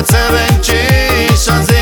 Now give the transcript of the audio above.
Viață vencii și